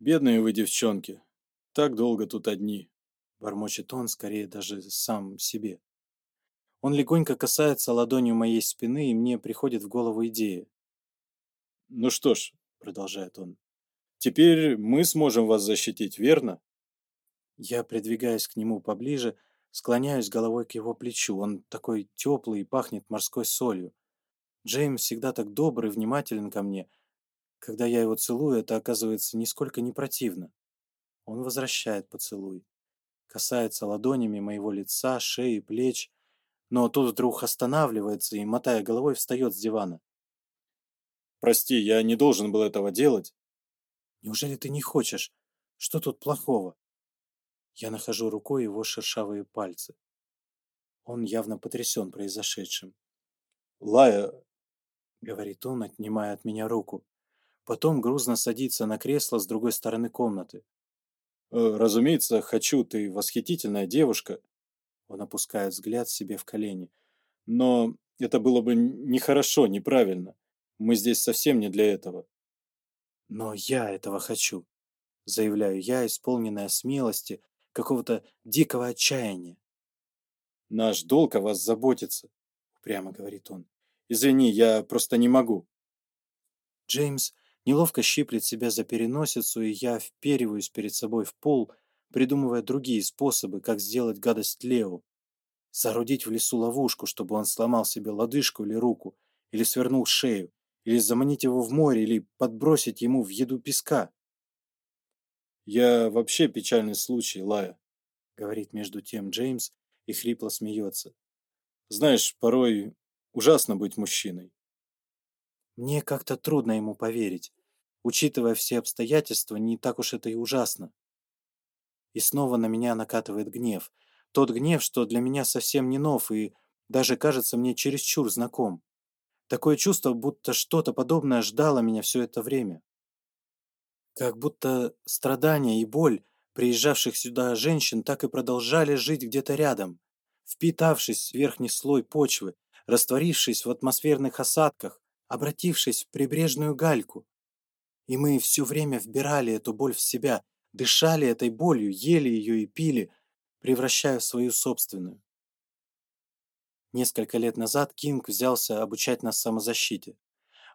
Бедные вы девчонки. Так долго тут одни. Бормочет он, скорее даже сам себе. Он легонько касается ладонью моей спины, и мне приходит в голову идея. «Ну что ж», — продолжает он, — «теперь мы сможем вас защитить, верно?» Я придвигаюсь к нему поближе, склоняюсь головой к его плечу. Он такой теплый и пахнет морской солью. Джеймс всегда так добр и внимателен ко мне — когда я его целую, это оказывается нисколько не противно. Он возвращает поцелуй. Касается ладонями моего лица, шеи, плеч. Но тут вдруг останавливается и, мотая головой, встает с дивана. «Прости, я не должен был этого делать». «Неужели ты не хочешь? Что тут плохого?» Я нахожу рукой его шершавые пальцы. Он явно потрясен произошедшим. «Лая», — говорит он, отнимая от меня руку, Потом грузно садится на кресло с другой стороны комнаты. «Э, «Разумеется, хочу, ты восхитительная девушка». Он опускает взгляд себе в колени. «Но это было бы нехорошо, неправильно. Мы здесь совсем не для этого». «Но я этого хочу», — заявляю я, исполненная смелости, какого-то дикого отчаяния. «Наш долг о вас заботиться», — прямо говорит он. «Извини, я просто не могу». Джеймс Неловко щиплет себя за переносицу, и я впериваюсь перед собой в пол, придумывая другие способы, как сделать гадость Лео. зарудить в лесу ловушку, чтобы он сломал себе лодыжку или руку, или свернул шею, или заманить его в море, или подбросить ему в еду песка. «Я вообще печальный случай, Лая», — говорит между тем Джеймс и хрипло смеется. «Знаешь, порой ужасно быть мужчиной. Мне как-то трудно ему поверить. Учитывая все обстоятельства, не так уж это и ужасно. И снова на меня накатывает гнев. Тот гнев, что для меня совсем не нов и даже кажется мне чересчур знаком. Такое чувство, будто что-то подобное ждало меня все это время. Как будто страдания и боль приезжавших сюда женщин так и продолжали жить где-то рядом, впитавшись в верхний слой почвы, растворившись в атмосферных осадках, обратившись в прибрежную гальку. И мы все время вбирали эту боль в себя, дышали этой болью, ели ее и пили, превращая в свою собственную. Несколько лет назад Кинг взялся обучать нас самозащите.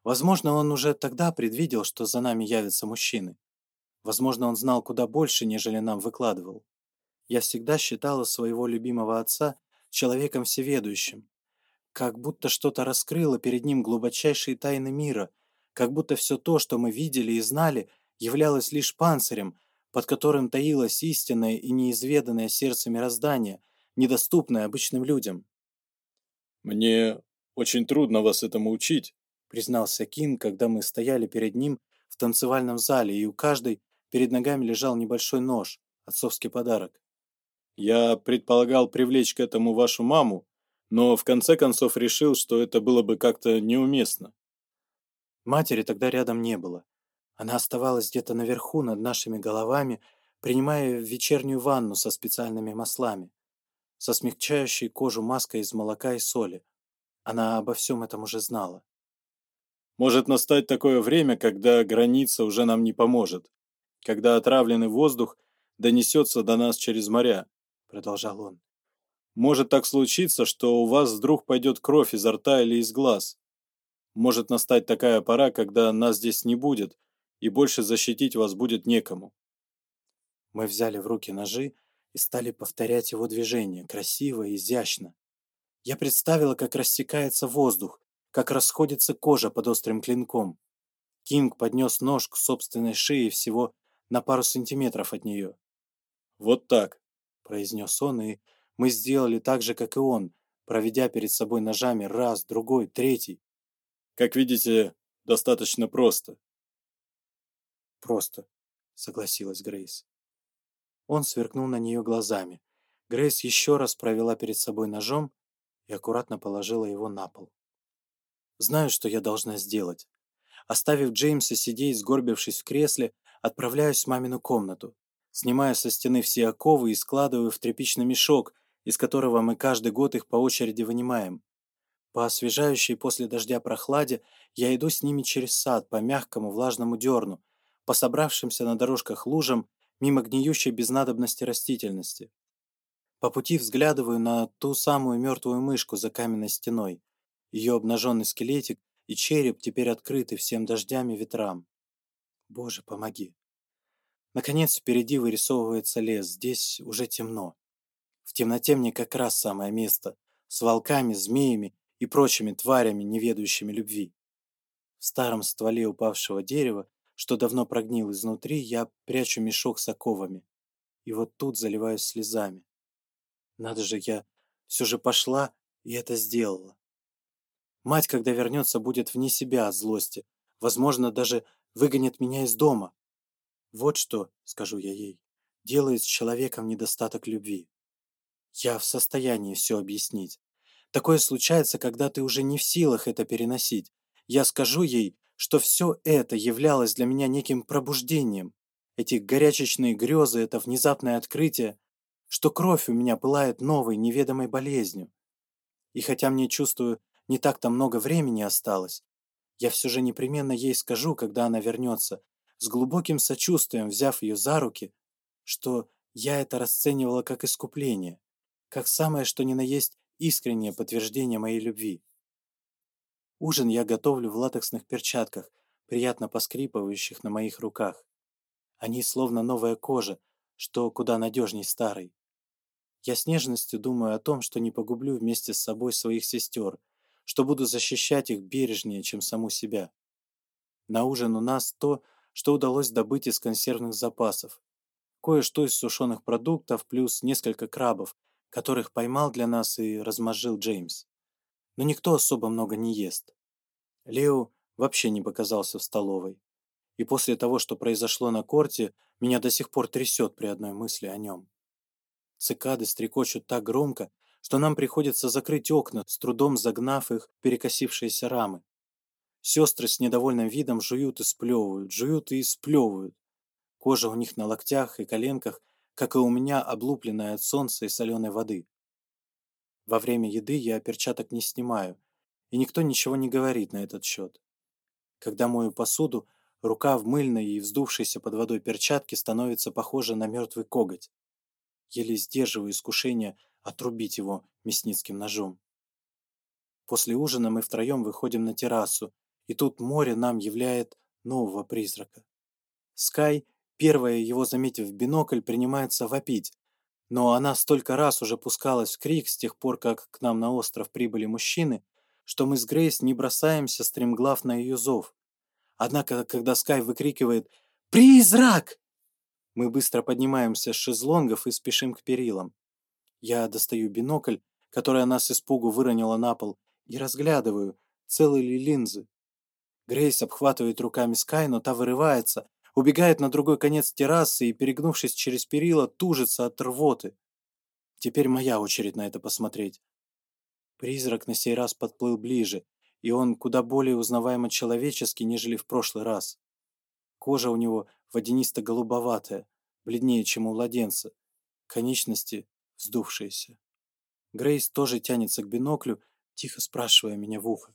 Возможно, он уже тогда предвидел, что за нами явятся мужчины. Возможно, он знал куда больше, нежели нам выкладывал. Я всегда считала своего любимого отца человеком всеведущим, как будто что-то раскрыло перед ним глубочайшие тайны мира, как будто все то, что мы видели и знали, являлось лишь панцирем, под которым таилось истинное и неизведанное сердце мироздания, недоступное обычным людям. «Мне очень трудно вас этому учить», — признался Кин, когда мы стояли перед ним в танцевальном зале, и у каждой перед ногами лежал небольшой нож, отцовский подарок. «Я предполагал привлечь к этому вашу маму, но в конце концов решил, что это было бы как-то неуместно. Матери тогда рядом не было. Она оставалась где-то наверху над нашими головами, принимая вечернюю ванну со специальными маслами, со смягчающей кожу маской из молока и соли. Она обо всем этом уже знала. Может настать такое время, когда граница уже нам не поможет, когда отравленный воздух донесется до нас через моря, — продолжал он. Может так случиться, что у вас вдруг пойдет кровь изо рта или из глаз. Может настать такая пора, когда нас здесь не будет, и больше защитить вас будет некому. Мы взяли в руки ножи и стали повторять его движение, красиво и изящно. Я представила, как рассекается воздух, как расходится кожа под острым клинком. Кинг поднес нож к собственной шее всего на пару сантиметров от нее. «Вот так», — произнес он и мы сделали так же, как и он, проведя перед собой ножами раз, другой, третий. Как видите, достаточно просто. Просто, согласилась Грейс. Он сверкнул на нее глазами. Грейс еще раз провела перед собой ножом и аккуратно положила его на пол. «Знаю, что я должна сделать. Оставив Джеймса сидеть, сгорбившись в кресле, отправляюсь в мамину комнату. Снимаю со стены все оковы и складываю в тряпичный мешок, из которого мы каждый год их по очереди вынимаем. По освежающей после дождя прохладе я иду с ними через сад по мягкому влажному дерну, по собравшимся на дорожках лужам, мимо гниющей без надобности растительности. По пути взглядываю на ту самую мертвую мышку за каменной стеной. Ее обнаженный скелетик и череп теперь открыты всем дождями ветрам. Боже, помоги. Наконец впереди вырисовывается лес, здесь уже темно. В темноте мне как раз самое место, с волками, змеями и прочими тварями, не ведающими любви. В старом стволе упавшего дерева, что давно прогнил изнутри, я прячу мешок с оковами. И вот тут заливаюсь слезами. Надо же, я все же пошла и это сделала. Мать, когда вернется, будет вне себя от злости. Возможно, даже выгонит меня из дома. Вот что, скажу я ей, делает с человеком недостаток любви. Я в состоянии все объяснить. Такое случается, когда ты уже не в силах это переносить. Я скажу ей, что все это являлось для меня неким пробуждением. Эти горячечные грезы, это внезапное открытие, что кровь у меня пылает новой, неведомой болезнью. И хотя мне, чувствую, не так-то много времени осталось, я все же непременно ей скажу, когда она вернется, с глубоким сочувствием взяв ее за руки, что я это расценивала как искупление как самое что ни на есть искреннее подтверждение моей любви. Ужин я готовлю в латексных перчатках, приятно поскрипывающих на моих руках. Они словно новая кожа, что куда надежней старой. Я с нежностью думаю о том, что не погублю вместе с собой своих сестер, что буду защищать их бережнее, чем саму себя. На ужин у нас то, что удалось добыть из консервных запасов. Кое-что из сушеных продуктов плюс несколько крабов, которых поймал для нас и размозжил Джеймс. Но никто особо много не ест. Лео вообще не показался в столовой. И после того, что произошло на корте, меня до сих пор трясет при одной мысли о нем. Цикады стрекочут так громко, что нам приходится закрыть окна, с трудом загнав их в перекосившиеся рамы. Сестры с недовольным видом жуют и сплевывают, жуют и сплевывают. Кожа у них на локтях и коленках как и у меня облупленная от солнца и соленой воды. Во время еды я перчаток не снимаю, и никто ничего не говорит на этот счет. Когда мою посуду, рука в мыльной и вздувшейся под водой перчатке становится похожа на мертвый коготь. Еле сдерживаю искушение отрубить его мясницким ножом. После ужина мы втроем выходим на террасу, и тут море нам являет нового призрака. Скай Первая, его заметив в бинокль, принимается вопить. Но она столько раз уже пускалась в крик с тех пор, как к нам на остров прибыли мужчины, что мы с Грейс не бросаемся стремглав на ее зов. Однако, когда Скай выкрикивает «Призрак!», мы быстро поднимаемся с шезлонгов и спешим к перилам. Я достаю бинокль, который нас с испугу выронила на пол, и разглядываю, целы ли линзы. Грейс обхватывает руками Скай, но та вырывается, убегает на другой конец террасы и, перегнувшись через перила, тужится от рвоты. Теперь моя очередь на это посмотреть. Призрак на сей раз подплыл ближе, и он куда более узнаваемо человеческий, нежели в прошлый раз. Кожа у него водянисто-голубоватая, бледнее, чем у младенца, конечности вздувшиеся. Грейс тоже тянется к биноклю, тихо спрашивая меня в ухо.